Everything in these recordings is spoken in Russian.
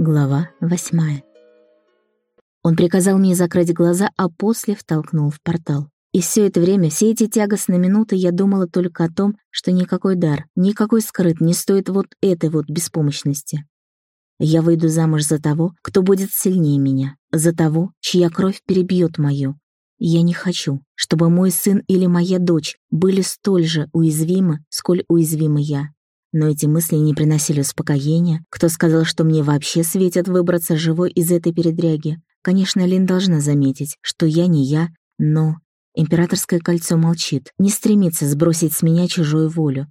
Глава восьмая. Он приказал мне закрыть глаза, а после втолкнул в портал. И все это время, все эти тягостные минуты я думала только о том, что никакой дар, никакой скрыт не стоит вот этой вот беспомощности. Я выйду замуж за того, кто будет сильнее меня, за того, чья кровь перебьет мою. Я не хочу, чтобы мой сын или моя дочь были столь же уязвимы, сколь уязвима я. Но эти мысли не приносили успокоения. Кто сказал, что мне вообще светит выбраться живой из этой передряги? Конечно, Лин должна заметить, что я не я, но... Императорское кольцо молчит, не стремится сбросить с меня чужую волю.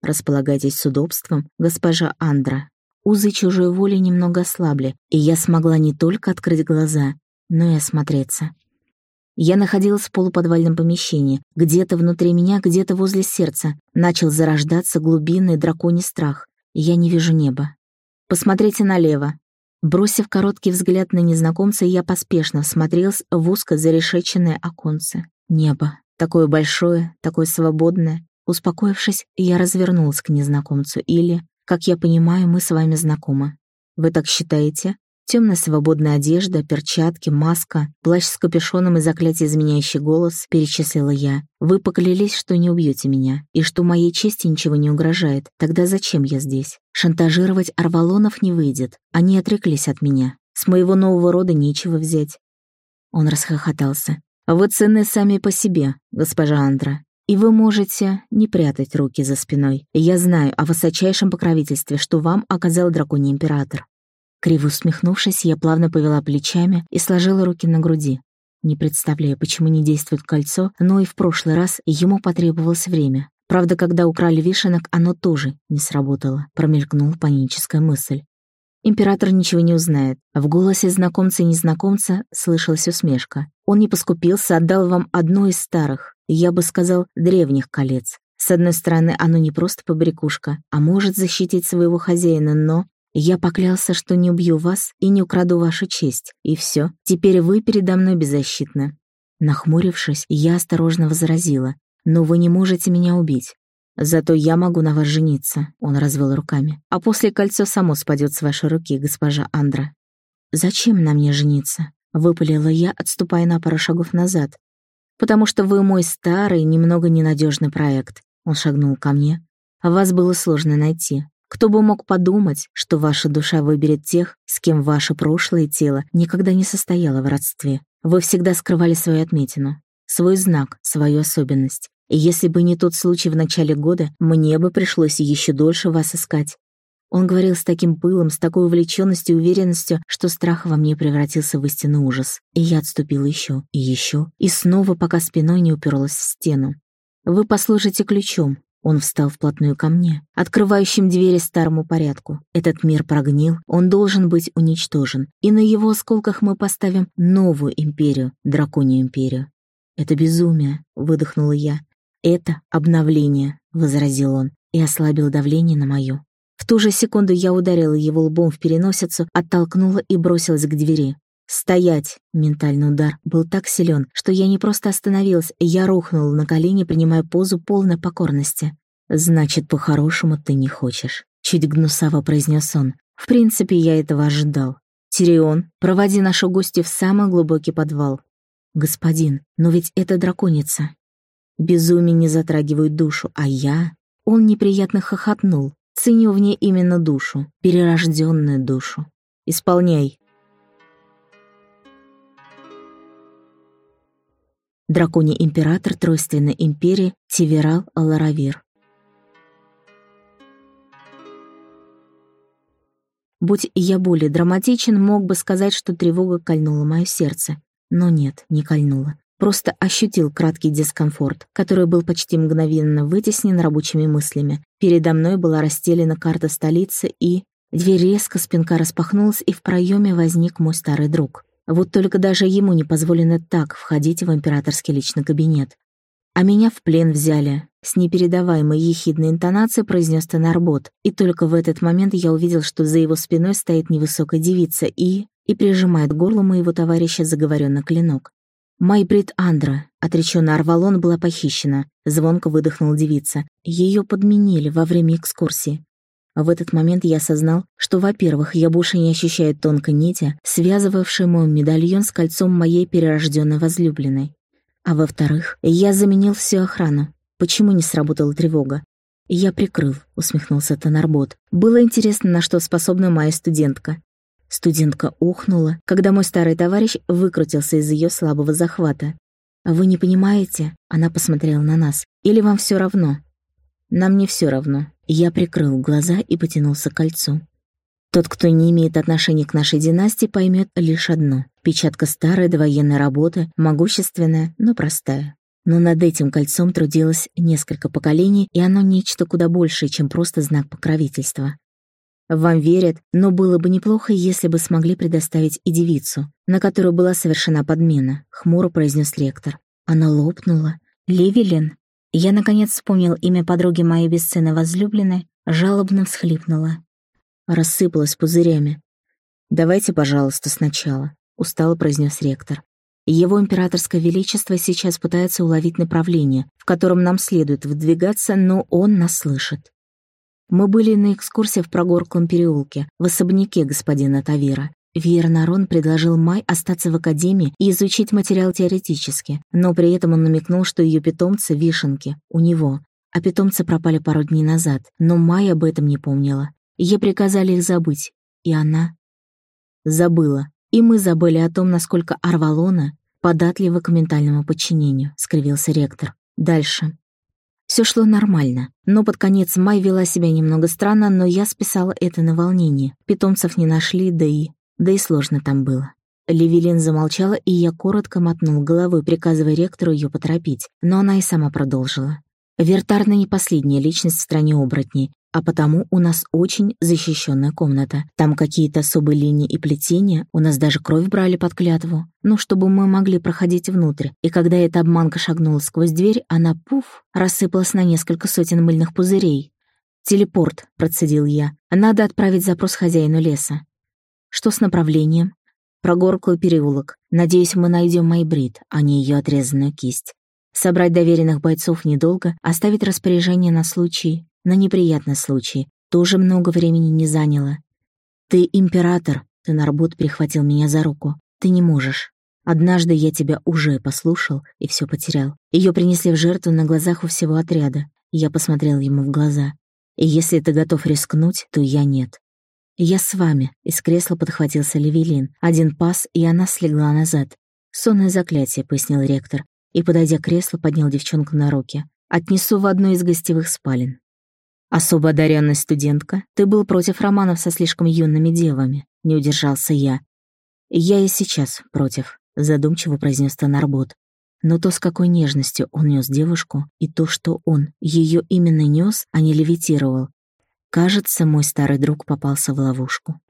Располагайтесь с удобством, госпожа Андра. Узы чужой воли немного ослабли, и я смогла не только открыть глаза, но и осмотреться. Я находилась в полуподвальном помещении. Где-то внутри меня, где-то возле сердца начал зарождаться глубинный драконий страх. Я не вижу неба. «Посмотрите налево». Бросив короткий взгляд на незнакомца, я поспешно смотрелась в узко зарешеченное оконце. Небо. Такое большое, такое свободное. Успокоившись, я развернулась к незнакомцу. Или, как я понимаю, мы с вами знакомы. Вы так считаете? Темная свободная одежда, перчатки, маска, плащ с капюшоном и заклятие изменяющий голос, перечислила я. Вы поклялись, что не убьете меня, и что моей чести ничего не угрожает. Тогда зачем я здесь? Шантажировать Арвалонов не выйдет. Они отреклись от меня. С моего нового рода нечего взять. Он расхохотался. Вы ценны сами по себе, госпожа Андра. И вы можете не прятать руки за спиной. Я знаю о высочайшем покровительстве, что вам оказал драконий император. Криво усмехнувшись, я плавно повела плечами и сложила руки на груди. Не представляю, почему не действует кольцо, но и в прошлый раз ему потребовалось время. Правда, когда украли вишенок, оно тоже не сработало, промелькнула паническая мысль. Император ничего не узнает. В голосе знакомца и незнакомца слышалась усмешка. Он не поскупился, отдал вам одно из старых, я бы сказал, древних колец. С одной стороны, оно не просто побрякушка, а может защитить своего хозяина, но я поклялся, что не убью вас и не украду вашу честь. И все. Теперь вы передо мной беззащитны». Нахмурившись, я осторожно возразила. «Но вы не можете меня убить. Зато я могу на вас жениться», — он развел руками. «А после кольцо само спадет с вашей руки, госпожа Андра». «Зачем на мне жениться?» — выпалила я, отступая на пару шагов назад. «Потому что вы мой старый, немного ненадежный проект», — он шагнул ко мне. «Вас было сложно найти. Кто бы мог подумать, что ваша душа выберет тех, с кем ваше прошлое тело никогда не состояло в родстве. Вы всегда скрывали свою отметину, свой знак, свою особенность. И если бы не тот случай в начале года, мне бы пришлось еще дольше вас искать. Он говорил с таким пылом, с такой увлеченностью и уверенностью, что страх во мне превратился в истинный ужас. И я отступила еще и еще, и снова, пока спиной не уперлась в стену. Вы послужите ключом, он встал вплотную ко мне, открывающим двери старому порядку. Этот мир прогнил, он должен быть уничтожен, и на его осколках мы поставим новую империю, драконью империю. «Это безумие», — выдохнула я. «Это обновление», — возразил он, и ослабил давление на мою. В ту же секунду я ударила его лбом в переносицу, оттолкнула и бросилась к двери. «Стоять!» Ментальный удар был так силен, что я не просто остановилась, я рухнула на колени, принимая позу полной покорности. «Значит, по-хорошему ты не хочешь», — чуть гнусаво произнес он. «В принципе, я этого ожидал. Тирион, проводи нашу гостью в самый глубокий подвал». «Господин, но ведь это драконица». Безумие не затрагивает душу, а я... Он неприятно хохотнул. Ценю в ней именно душу, перерожденную душу. «Исполняй», Драконий император Тройственной империи Тиверал Аларавир. Будь я более драматичен, мог бы сказать, что тревога кольнула мое сердце. Но нет, не кольнула. Просто ощутил краткий дискомфорт, который был почти мгновенно вытеснен рабочими мыслями. Передо мной была расстелена карта столицы, и... Дверь резко спинка распахнулась, и в проеме возник мой старый друг. Вот только даже ему не позволено так входить в императорский личный кабинет. А меня в плен взяли. С непередаваемой ехидной интонацией произнес Тенарбот. И только в этот момент я увидел, что за его спиной стоит невысокая девица и... и прижимает горло моего товарища заговоренный клинок. «Майбрид Андра», отречённая Арвалон, была похищена. Звонко выдохнула девица. Ее подменили во время экскурсии. В этот момент я осознал, что, во-первых, я больше не ощущаю тонкой нити, связывавшей мой медальон с кольцом моей перерожденной возлюбленной. А во-вторых, я заменил всю охрану. Почему не сработала тревога? «Я прикрыл», — усмехнулся Тонарбот. «Было интересно, на что способна моя студентка». Студентка ухнула, когда мой старый товарищ выкрутился из ее слабого захвата. «Вы не понимаете?» — она посмотрела на нас. «Или вам все равно?» «Нам не все равно». Я прикрыл глаза и потянулся к кольцу. Тот, кто не имеет отношения к нашей династии, поймет лишь одно. Печатка старой довоенной работы, могущественная, но простая. Но над этим кольцом трудилось несколько поколений, и оно нечто куда большее, чем просто знак покровительства. Вам верят, но было бы неплохо, если бы смогли предоставить и девицу, на которую была совершена подмена, хмуро произнес лектор. Она лопнула. Левелин. Я, наконец, вспомнил имя подруги моей бесценной возлюбленной, жалобно всхлипнула. Рассыпалась пузырями. «Давайте, пожалуйста, сначала», — устало произнес ректор. Его императорское величество сейчас пытается уловить направление, в котором нам следует выдвигаться, но он нас слышит. Мы были на экскурсии в Прогорклом переулке, в особняке господина Тавира. Виернарон предложил Май остаться в академии и изучить материал теоретически, но при этом он намекнул, что ее питомцы — вишенки, у него, а питомцы пропали пару дней назад, но Май об этом не помнила. Ей приказали их забыть, и она забыла. И мы забыли о том, насколько Арвалона податлива к ментальному подчинению, скривился ректор. Дальше. Все шло нормально, но под конец Май вела себя немного странно, но я списала это на волнение. Питомцев не нашли, да и... да и сложно там было. Левелин замолчала, и я коротко мотнул головой, приказывая ректору ее поторопить, но она и сама продолжила. Вертарна не последняя личность в стране оборотней, а потому у нас очень защищенная комната. Там какие-то особые линии и плетения, у нас даже кровь брали под клятву. Ну, чтобы мы могли проходить внутрь. И когда эта обманка шагнула сквозь дверь, она, пуф, рассыпалась на несколько сотен мыльных пузырей. «Телепорт», — процедил я. «Надо отправить запрос хозяину леса». «Что с направлением?» «Прогорклый переулок. Надеюсь, мы найдем Майбрид, а не ее отрезанную кисть. Собрать доверенных бойцов недолго, оставить распоряжение на случай на неприятный случай. Тоже много времени не заняло. «Ты император», — Тенарбут прихватил меня за руку. «Ты не можешь. Однажды я тебя уже послушал и все потерял. Ее принесли в жертву на глазах у всего отряда. Я посмотрел ему в глаза. И если ты готов рискнуть, то я нет. «Я с вами», — из кресла подхватился Левелин. Один пас, и она слегла назад. «Сонное заклятие», — пояснил ректор. И, подойдя к креслу, поднял девчонку на руки. «Отнесу в одну из гостевых спален. «Особо одаренная студентка, ты был против романов со слишком юными девами», — не удержался я. «Я и сейчас против», — задумчиво произнес Тонарбот. Но то, с какой нежностью он нес девушку, и то, что он ее именно нес, а не левитировал, кажется, мой старый друг попался в ловушку.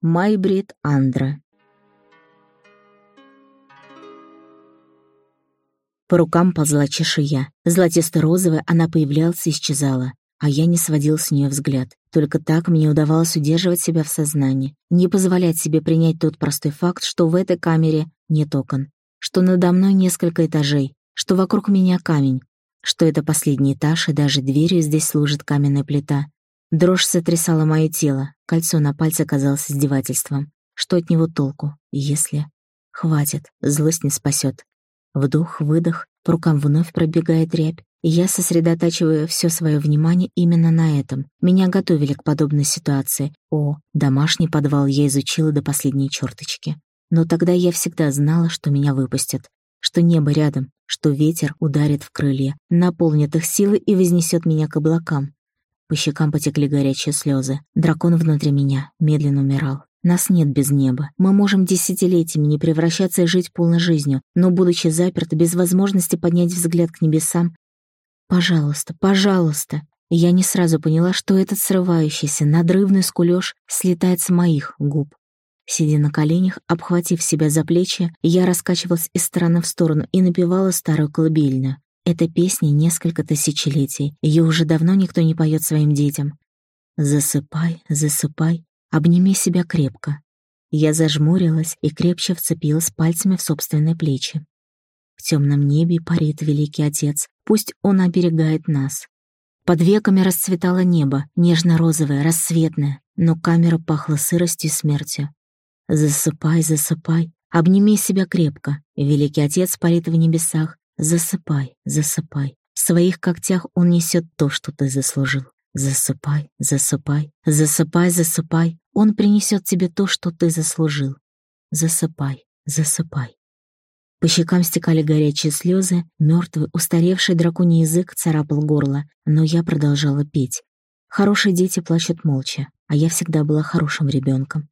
Майбрид Андра По рукам ползла чешуя. Золотисто-розовая она появлялась и исчезала. А я не сводил с нее взгляд. Только так мне удавалось удерживать себя в сознании, не позволять себе принять тот простой факт, что в этой камере нет окон, что надо мной несколько этажей, что вокруг меня камень, что это последний этаж, и даже дверью здесь служит каменная плита. Дрожь сотрясала мое тело, кольцо на пальце казалось издевательством. Что от него толку, если... Хватит, злость не спасет. Вдох, выдох, по рукам вновь пробегает рябь. И я сосредотачиваю все свое внимание именно на этом. Меня готовили к подобной ситуации. О, домашний подвал я изучила до последней черточки. Но тогда я всегда знала, что меня выпустят, что небо рядом, что ветер ударит в крылья, наполнит их силы и вознесет меня к облакам. По щекам потекли горячие слезы. Дракон внутри меня медленно умирал. Нас нет без неба. Мы можем десятилетиями не превращаться и жить полной жизнью, но, будучи заперты, без возможности поднять взгляд к небесам... Пожалуйста, пожалуйста. Я не сразу поняла, что этот срывающийся, надрывный скулёж слетает с моих губ. Сидя на коленях, обхватив себя за плечи, я раскачивалась из стороны в сторону и напевала старую колыбельную. Эта песня несколько тысячелетий, ее уже давно никто не поет своим детям. «Засыпай, засыпай, Обними себя крепко. Я зажмурилась и крепче вцепилась пальцами в собственные плечи. В темном небе парит Великий Отец, пусть Он оберегает нас. Под веками расцветало небо, нежно-розовое, рассветное, но камера пахла сыростью и смертью. Засыпай, засыпай, обними себя крепко. Великий Отец парит в небесах. Засыпай, засыпай. В своих когтях он несет то, что ты заслужил. Засыпай, засыпай, засыпай, засыпай. Он принесет тебе то, что ты заслужил. Засыпай, засыпай. По щекам стекали горячие слезы, мертвый, устаревший драконий язык царапал горло, но я продолжала петь. Хорошие дети плачут молча, а я всегда была хорошим ребенком.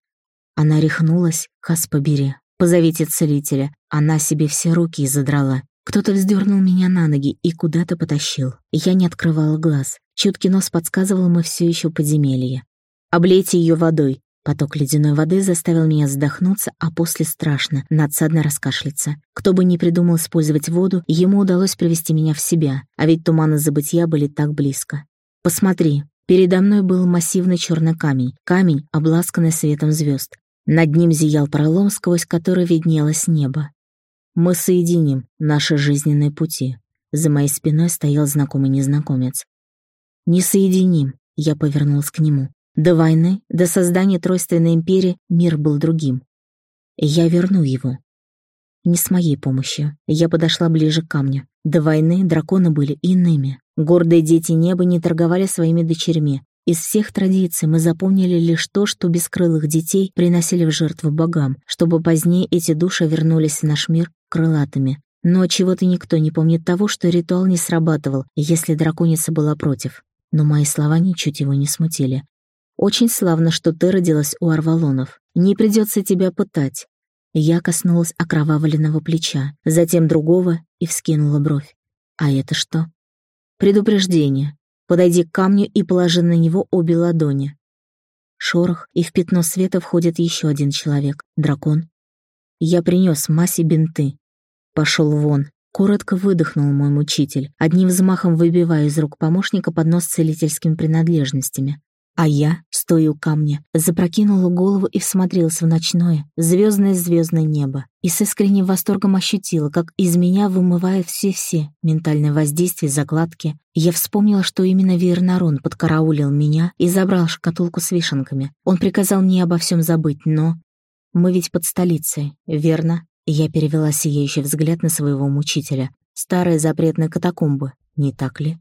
Она рехнулась, хас побери. Позовите целителя. Она себе все руки задрала. Кто-то вздернул меня на ноги и куда-то потащил. Я не открывала глаз. Чуткий нос подсказывал, мы все еще подземелье. «Облейте ее водой», Поток ледяной воды заставил меня вздохнуться, а после страшно, надсадно раскашляться. Кто бы ни придумал использовать воду, ему удалось привести меня в себя, а ведь туманы забытия были так близко. «Посмотри». Передо мной был массивный черный камень, камень, обласканный светом звезд. Над ним зиял пролом, сквозь который виднелось небо. «Мы соединим наши жизненные пути». За моей спиной стоял знакомый незнакомец. «Не соединим», — я повернулась к нему. До войны, до создания Тройственной империи мир был другим. Я верну его. Не с моей помощью. Я подошла ближе к камню. До войны драконы были иными. Гордые дети неба не торговали своими дочерьми. Из всех традиций мы запомнили лишь то, что бескрылых детей приносили в жертву богам, чтобы позднее эти души вернулись в наш мир крылатыми. Но чего-то никто не помнит того, что ритуал не срабатывал, если драконица была против. Но мои слова ничуть его не смутили. Очень славно, что ты родилась у Арвалонов. Не придется тебя пытать. Я коснулась окровавленного плеча, затем другого и вскинула бровь. А это что? Предупреждение. Подойди к камню и положи на него обе ладони. Шорох, и в пятно света входит еще один человек, дракон. Я принес Масе бинты. Пошел вон. Коротко выдохнул мой мучитель, одним взмахом выбивая из рук помощника поднос с целительскими принадлежностями. А я, стоя у камня, запрокинула голову и всмотрелась в ночное, звездное-звездное небо. И с искренним восторгом ощутила, как из меня вымывает все-все ментальное воздействие, закладки. Я вспомнила, что именно Вернарон подкараулил меня и забрал шкатулку с вишенками. Он приказал мне обо всем забыть, но... Мы ведь под столицей, верно? Я перевела сияющий взгляд на своего мучителя. Старые запретные катакомбы, не так ли?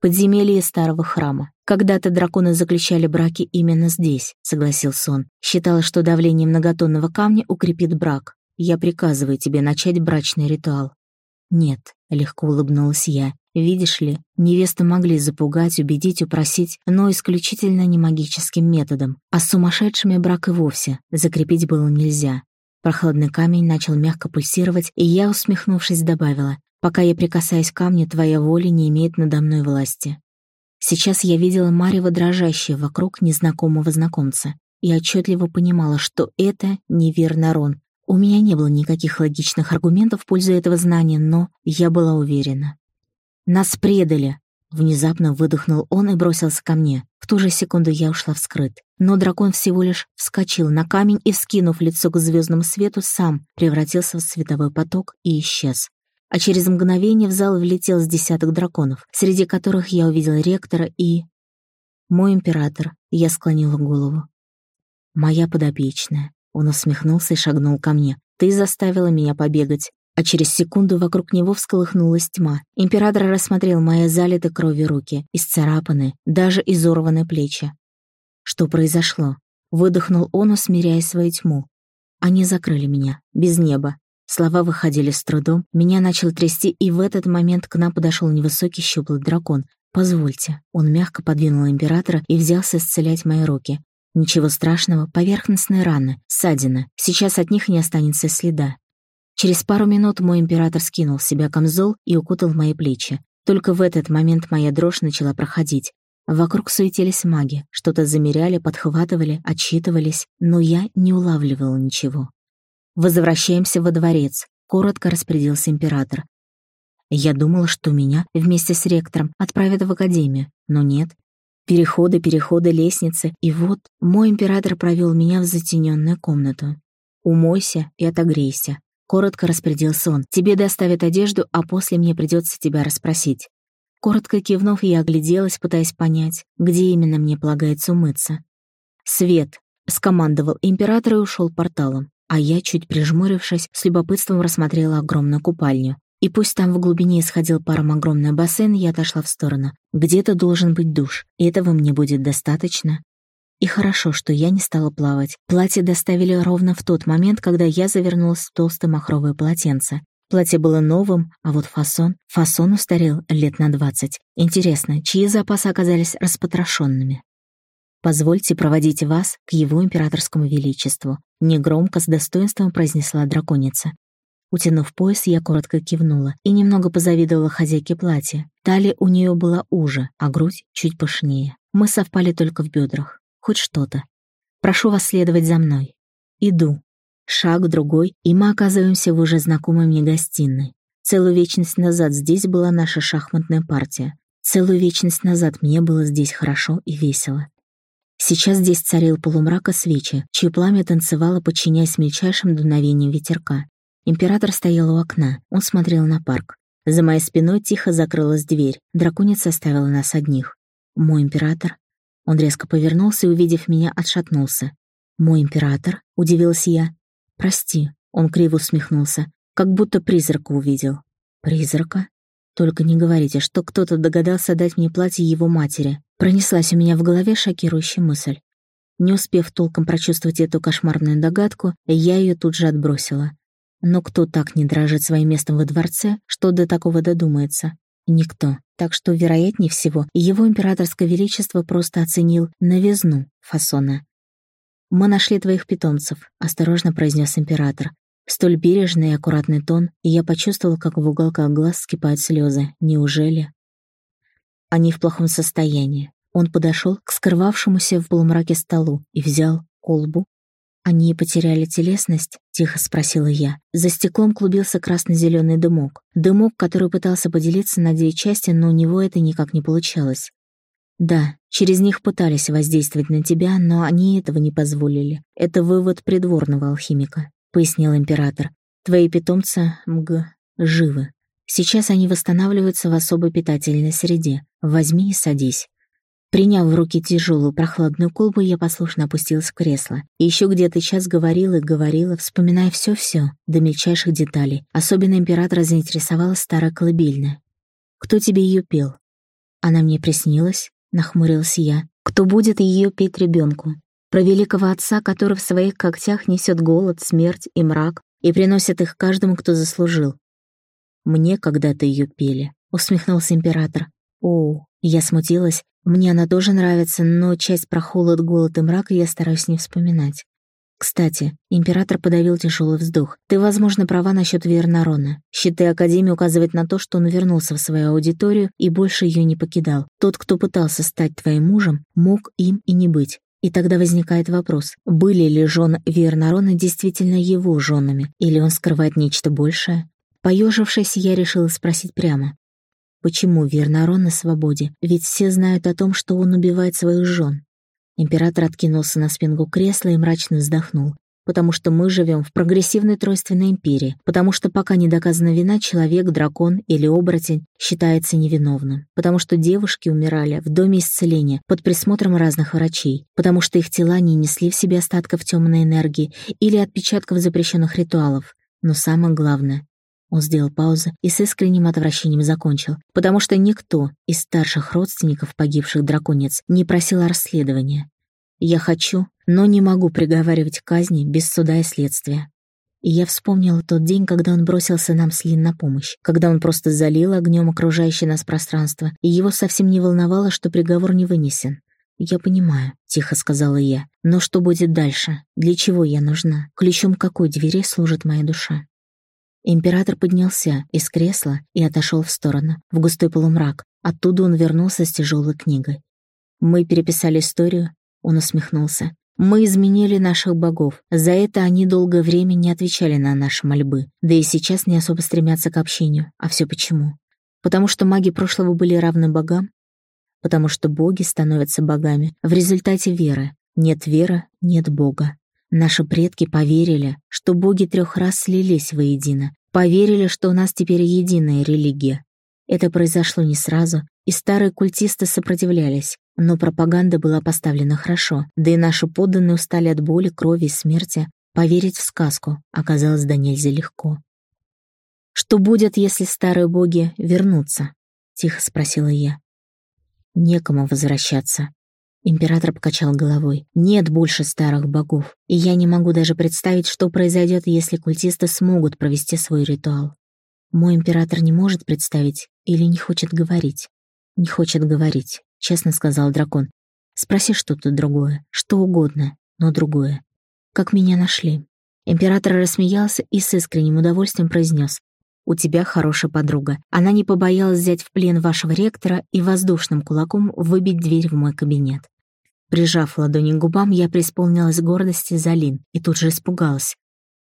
Подземелье старого храма. Когда-то драконы заключали браки именно здесь, согласился он. Считала, что давление многотонного камня укрепит брак. Я приказываю тебе начать брачный ритуал. Нет, легко улыбнулась я. Видишь ли, невесты могли запугать, убедить, упросить, но исключительно не магическим методом. А с сумасшедшими брак и вовсе закрепить было нельзя. Прохладный камень начал мягко пульсировать, и я, усмехнувшись, добавила, Пока я прикасаюсь к камню, твоя воля не имеет надо мной власти. Сейчас я видела Марева дрожащее вокруг незнакомого знакомца и отчетливо понимала, что это неверно Рон. У меня не было никаких логичных аргументов в пользу этого знания, но я была уверена. «Нас предали!» Внезапно выдохнул он и бросился ко мне. В ту же секунду я ушла вскрыт. Но дракон всего лишь вскочил на камень и, вскинув лицо к звездному свету, сам превратился в световой поток и исчез а через мгновение в зал влетел с десяток драконов, среди которых я увидела ректора и... Мой император, я склонила голову. Моя подопечная. Он усмехнулся и шагнул ко мне. Ты заставила меня побегать. А через секунду вокруг него всколыхнулась тьма. Император рассмотрел мои залиты кровью руки, исцарапанные, даже изорванные плечи. Что произошло? Выдохнул он, усмиряя свою тьму. Они закрыли меня, без неба, Слова выходили с трудом, меня начал трясти, и в этот момент к нам подошел невысокий щуплый дракон. «Позвольте». Он мягко подвинул императора и взялся исцелять мои руки. Ничего страшного, поверхностные раны, ссадины. Сейчас от них не останется следа. Через пару минут мой император скинул с себя камзол и укутал мои плечи. Только в этот момент моя дрожь начала проходить. Вокруг суетились маги, что-то замеряли, подхватывали, отчитывались, но я не улавливала ничего. «Возвращаемся во дворец», — коротко распорядился император. Я думала, что меня вместе с ректором отправят в академию, но нет. Переходы, переходы, лестницы, и вот мой император провел меня в затененную комнату. «Умойся и отогрейся». Коротко распорядился он. «Тебе доставят одежду, а после мне придется тебя расспросить». Коротко кивнув, я огляделась, пытаясь понять, где именно мне полагается умыться. «Свет!» — скомандовал император и ушел порталом, а я, чуть прижмурившись, с любопытством рассмотрела огромную купальню. И пусть там в глубине исходил паром огромный бассейн, я отошла в сторону. Где-то должен быть душ, и этого мне будет достаточно. И хорошо, что я не стала плавать. Платье доставили ровно в тот момент, когда я завернулась в толстое махровое полотенце. Платье было новым, а вот фасон... Фасон устарел лет на двадцать. Интересно, чьи запасы оказались распотрошенными? «Позвольте проводить вас к его императорскому величеству», — негромко, с достоинством произнесла драконица. Утянув пояс, я коротко кивнула и немного позавидовала хозяйке платья. Талия у нее была уже, а грудь чуть пышнее. Мы совпали только в бедрах. Хоть что-то. Прошу вас следовать за мной. Иду. Шаг другой, и мы оказываемся в уже знакомой мне гостиной. Целую вечность назад здесь была наша шахматная партия. Целую вечность назад мне было здесь хорошо и весело. Сейчас здесь царил полумрак и свечи, чье пламя танцевало, подчиняясь мельчайшим дуновениям ветерка. Император стоял у окна, он смотрел на парк. За моей спиной тихо закрылась дверь, драконица оставила нас одних. Мой император? Он резко повернулся и, увидев меня, отшатнулся. «Мой император?» — удивилась я. «Прости», — он криво усмехнулся, как будто призрака увидел. «Призрака?» «Только не говорите, что кто-то догадался дать мне платье его матери». Пронеслась у меня в голове шокирующая мысль. Не успев толком прочувствовать эту кошмарную догадку, я ее тут же отбросила. Но кто так не дрожит своим местом во дворце, что до такого додумается? Никто. Так что, вероятнее всего, его императорское величество просто оценил новизну фасона. «Мы нашли твоих питомцев», — осторожно произнес император. Столь бережный и аккуратный тон, и я почувствовал, как в уголках глаз скипают слезы. Неужели? Они в плохом состоянии. Он подошел к скрывавшемуся в полумраке столу и взял колбу. «Они потеряли телесность?» — тихо спросила я. За стеклом клубился красно-зеленый дымок. Дымок, который пытался поделиться на две части, но у него это никак не получалось. Да, через них пытались воздействовать на тебя, но они этого не позволили. Это вывод придворного алхимика, пояснил император. Твои питомцы, мг, живы. Сейчас они восстанавливаются в особой питательной среде. Возьми и садись. Приняв в руки тяжелую прохладную колбу, я послушно опустилась в кресло. И еще где-то час говорила и говорила, вспоминая все-все, до мельчайших деталей. Особенно императора заинтересовала старая колыбельная. «Кто тебе ее пел?» Она мне приснилась, — нахмурилась я. «Кто будет ее петь ребенку? Про великого отца, который в своих когтях несет голод, смерть и мрак и приносит их каждому, кто заслужил. Мне когда-то ее пели», — усмехнулся император. «О, я смутилась. Мне она тоже нравится, но часть про холод, голод и мрак я стараюсь не вспоминать. Кстати, император подавил тяжелый вздох. Ты, возможно, права насчет Вернарона. Щиты Академии указывают на то, что он вернулся в свою аудиторию и больше ее не покидал. Тот, кто пытался стать твоим мужем, мог им и не быть. И тогда возникает вопрос, были ли жены Вернарона действительно его женами, или он скрывает нечто большее? Поежившись, я решила спросить прямо. Почему Вернарон на свободе? Ведь все знают о том, что он убивает своих жен. Император откинулся на спинку кресла и мрачно вздохнул. «Потому что мы живем в прогрессивной тройственной империи, потому что пока не доказана вина, человек, дракон или оборотень считается невиновным, потому что девушки умирали в доме исцеления под присмотром разных врачей, потому что их тела не несли в себе остатков темной энергии или отпечатков запрещенных ритуалов. Но самое главное, он сделал паузу и с искренним отвращением закончил, потому что никто из старших родственников погибших драконец не просил о расследовании. Я хочу, но не могу приговаривать к казни без суда и следствия. И я вспомнила тот день, когда он бросился нам с Лин на помощь, когда он просто залил огнем окружающее нас пространство, и его совсем не волновало, что приговор не вынесен. «Я понимаю», — тихо сказала я. «Но что будет дальше? Для чего я нужна? Ключом какой двери служит моя душа?» Император поднялся из кресла и отошел в сторону, в густой полумрак. Оттуда он вернулся с тяжелой книгой. «Мы переписали историю», — он усмехнулся. «Мы изменили наших богов. За это они долгое время не отвечали на наши мольбы. Да и сейчас не особо стремятся к общению. А все почему? Потому что маги прошлого были равны богам? Потому что боги становятся богами в результате веры. Нет веры — нет бога. Наши предки поверили, что боги трех раз слились воедино, поверили, что у нас теперь единая религия. Это произошло не сразу, и старые культисты сопротивлялись, но пропаганда была поставлена хорошо, да и наши подданные устали от боли, крови и смерти. Поверить в сказку оказалось до нельзя легко. «Что будет, если старые боги вернутся?» — тихо спросила я. «Некому возвращаться». Император покачал головой. «Нет больше старых богов, и я не могу даже представить, что произойдет, если культисты смогут провести свой ритуал. Мой император не может представить или не хочет говорить. «Не хочет говорить», — честно сказал дракон. «Спроси что-то другое, что угодно, но другое. Как меня нашли?» Император рассмеялся и с искренним удовольствием произнес. «У тебя хорошая подруга. Она не побоялась взять в плен вашего ректора и воздушным кулаком выбить дверь в мой кабинет». Прижав ладони к губам, я преисполнилась гордости за Лин и тут же испугалась.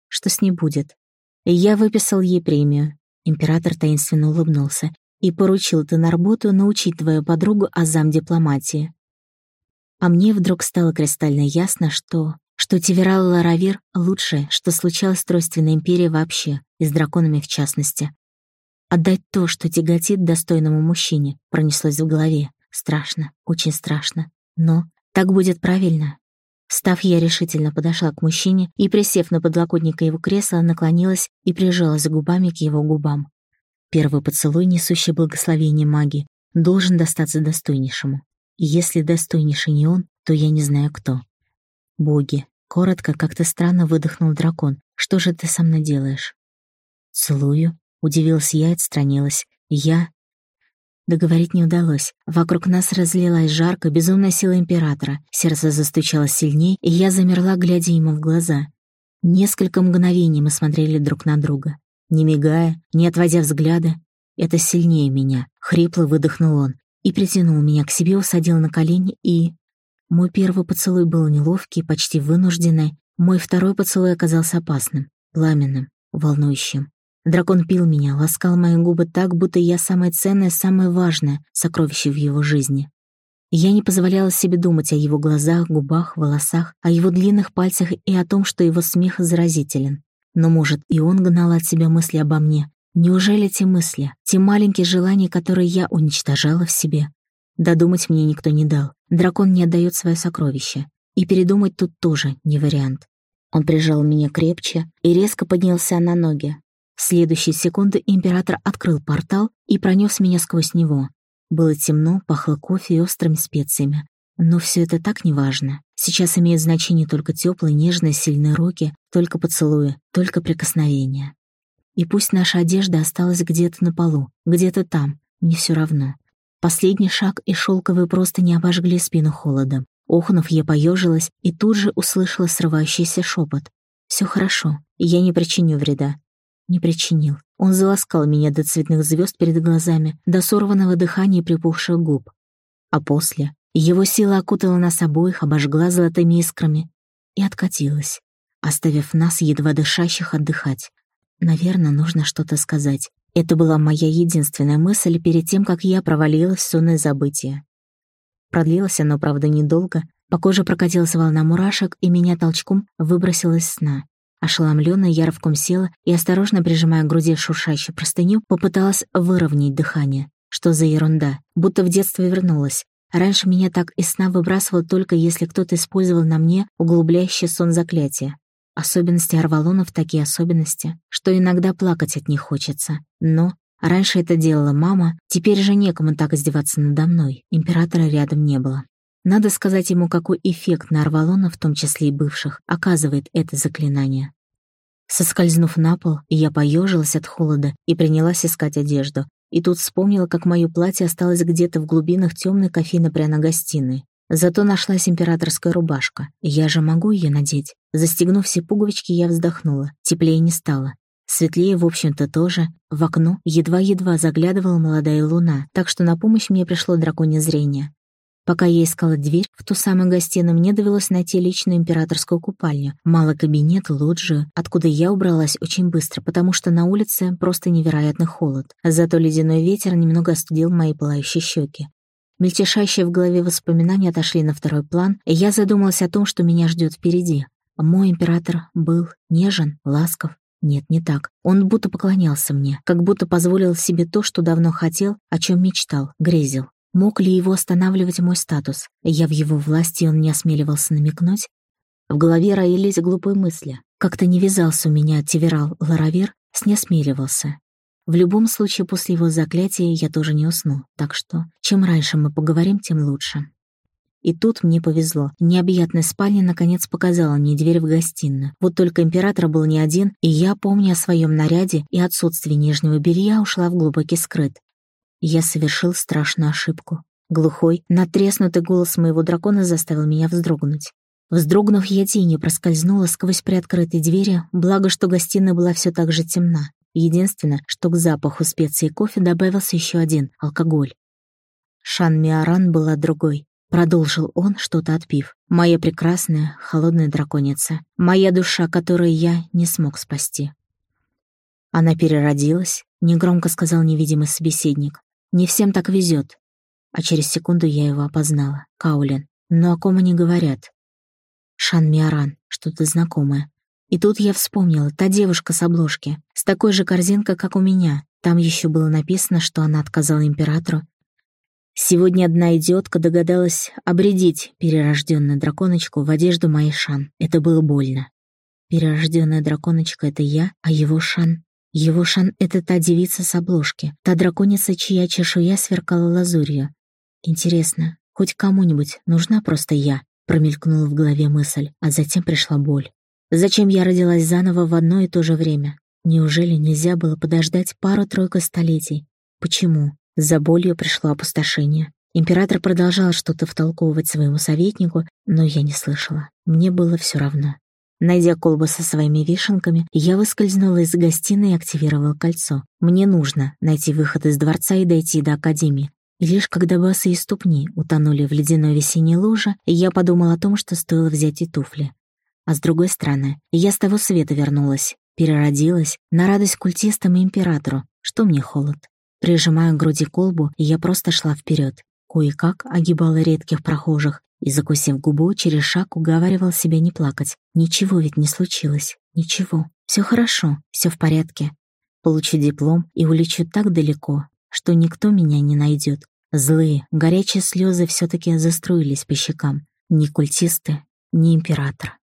Что с ней будет? Я выписал ей премию. Император таинственно улыбнулся и поручил ты на работу научить твою подругу азам дипломатии. А мне вдруг стало кристально ясно, что... что Тиверал Ларавир — лучшее, что случалось с Тройственной империей вообще, и с драконами в частности. Отдать то, что тяготит достойному мужчине, пронеслось в голове. Страшно, очень страшно. Но так будет правильно. Став, я решительно подошла к мужчине и, присев на подлокотник его кресла, наклонилась и прижалась губами к его губам. Первый поцелуй, несущий благословение маги, должен достаться достойнейшему. И если достойнейший не он, то я не знаю кто. Боги, коротко, как-то странно выдохнул дракон. Что же ты со мной делаешь? Целую. Удивилась я и отстранилась. Я... Договорить не удалось. Вокруг нас разлилась жарко, безумная сила Императора. Сердце застучало сильнее, и я замерла, глядя ему в глаза. Несколько мгновений мы смотрели друг на друга. Не мигая, не отводя взгляда, это сильнее меня. Хрипло выдохнул он и притянул меня к себе, усадил на колени и... Мой первый поцелуй был неловкий, почти вынужденный. Мой второй поцелуй оказался опасным, пламенным, волнующим. Дракон пил меня, ласкал мои губы так, будто я самое ценное, самое важное сокровище в его жизни. Я не позволяла себе думать о его глазах, губах, волосах, о его длинных пальцах и о том, что его смех заразителен. Но, может, и он гнал от себя мысли обо мне. Неужели те мысли, те маленькие желания, которые я уничтожала в себе? Додумать мне никто не дал. Дракон не отдает свое сокровище. И передумать тут тоже не вариант. Он прижал меня крепче и резко поднялся на ноги. В следующие секунды император открыл портал и пронес меня сквозь него. Было темно, пахло кофе и острыми специями. Но все это так неважно. Сейчас имеет значение только теплые, нежные, сильные руки, только поцелуи, только прикосновения. И пусть наша одежда осталась где-то на полу, где-то там, мне все равно. Последний шаг и шелковые просто не обожгли спину холодом. Охнув, я поежилась и тут же услышала срывающийся шепот. Все хорошо, я не причиню вреда. Не причинил. Он заласкал меня до цветных звезд перед глазами, до сорванного дыхания и припухших губ. А после его сила окутала нас обоих, обожгла золотыми искрами и откатилась, оставив нас, едва дышащих, отдыхать. Наверное, нужно что-то сказать. Это была моя единственная мысль перед тем, как я провалилась в сонное забытие. Продлилось оно, правда, недолго. По коже прокатилась волна мурашек, и меня толчком выбросило из сна. Ошеломлённая я рывком села и, осторожно прижимая к груди шуршащую простыню, попыталась выровнять дыхание. Что за ерунда? Будто в детство вернулась. Раньше меня так из сна выбрасывало только если кто-то использовал на мне углубляющий сон заклятия. Особенности Арвалонов такие особенности, что иногда плакать от них хочется. Но раньше это делала мама, теперь же некому так издеваться надо мной, императора рядом не было. Надо сказать ему, какой эффект на Арвалонов, в том числе и бывших, оказывает это заклинание. Соскользнув на пол, я поежилась от холода и принялась искать одежду, и тут вспомнила, как мое платье осталось где-то в глубинах темной кофейно-пряной гостиной. Зато нашлась императорская рубашка. Я же могу ее надеть. Застегнув все пуговички, я вздохнула. Теплее не стало. Светлее, в общем-то, тоже. В окно едва-едва заглядывала молодая луна, так что на помощь мне пришло драконье зрение. Пока я искала дверь в ту самую гостиную, мне довелось найти личную императорскую купальню, малый кабинет, лоджию, откуда я убралась очень быстро, потому что на улице просто невероятный холод. Зато ледяной ветер немного остудил мои пылающие щеки. Мельтешащие в голове воспоминания отошли на второй план, и я задумалась о том, что меня ждет впереди. Мой император был нежен, ласков. Нет, не так. Он будто поклонялся мне, как будто позволил себе то, что давно хотел, о чем мечтал, грезил. Мог ли его останавливать мой статус? Я в его власти, он не осмеливался намекнуть. В голове роились глупые мысли. Как-то не вязался у меня Тиверал Ларавир, с не осмеливался. В любом случае, после его заклятия я тоже не усну, так что чем раньше мы поговорим, тем лучше. И тут мне повезло. Необъятная спальня наконец показала мне дверь в гостиную. Вот только император был не один, и я, помня о своем наряде и отсутствии нижнего белья, ушла в глубокий скрыт. Я совершил страшную ошибку. Глухой, натреснутый голос моего дракона заставил меня вздрогнуть. Вздрогнув, я тенью проскользнула сквозь приоткрытые двери, благо, что гостиная была все так же темна. Единственное, что к запаху специй и кофе добавился еще один — алкоголь. Шан Миаран была другой. Продолжил он, что-то отпив. «Моя прекрасная, холодная драконица. Моя душа, которую я не смог спасти». Она переродилась, негромко сказал невидимый собеседник. «Не всем так везет». А через секунду я его опознала. Каулин. Но о ком они говорят? Шан Миаран, что-то знакомое. И тут я вспомнила, та девушка с обложки, с такой же корзинкой, как у меня. Там еще было написано, что она отказала императору Сегодня одна идиотка догадалась обредить перерожденную драконочку в одежду моей Шан. Это было больно. Перерожденная драконочка — это я, а его Шан... Его Шан — это та девица с обложки, та драконица, чья чешуя сверкала лазурью. Интересно, хоть кому-нибудь нужна просто я? Промелькнула в голове мысль, а затем пришла боль. Зачем я родилась заново в одно и то же время? Неужели нельзя было подождать пару-тройку столетий? Почему? За болью пришло опустошение. Император продолжал что-то втолковывать своему советнику, но я не слышала. Мне было все равно. Найдя колбу со своими вишенками, я выскользнула из гостиной и активировала кольцо. Мне нужно найти выход из дворца и дойти до академии. И лишь когда босые ступни утонули в ледяной весенней луже, я подумала о том, что стоило взять и туфли. А с другой стороны, я с того света вернулась, переродилась на радость культистам и императору, что мне холод. Прижимая к груди колбу, я просто шла вперед. Кое-как огибала редких прохожих и, закусив губу, через шаг уговаривал себя не плакать. Ничего ведь не случилось. Ничего. Все хорошо, все в порядке. Получу диплом и улечу так далеко, что никто меня не найдет. Злые, горячие слезы все таки заструились по щекам. Ни культисты, ни император.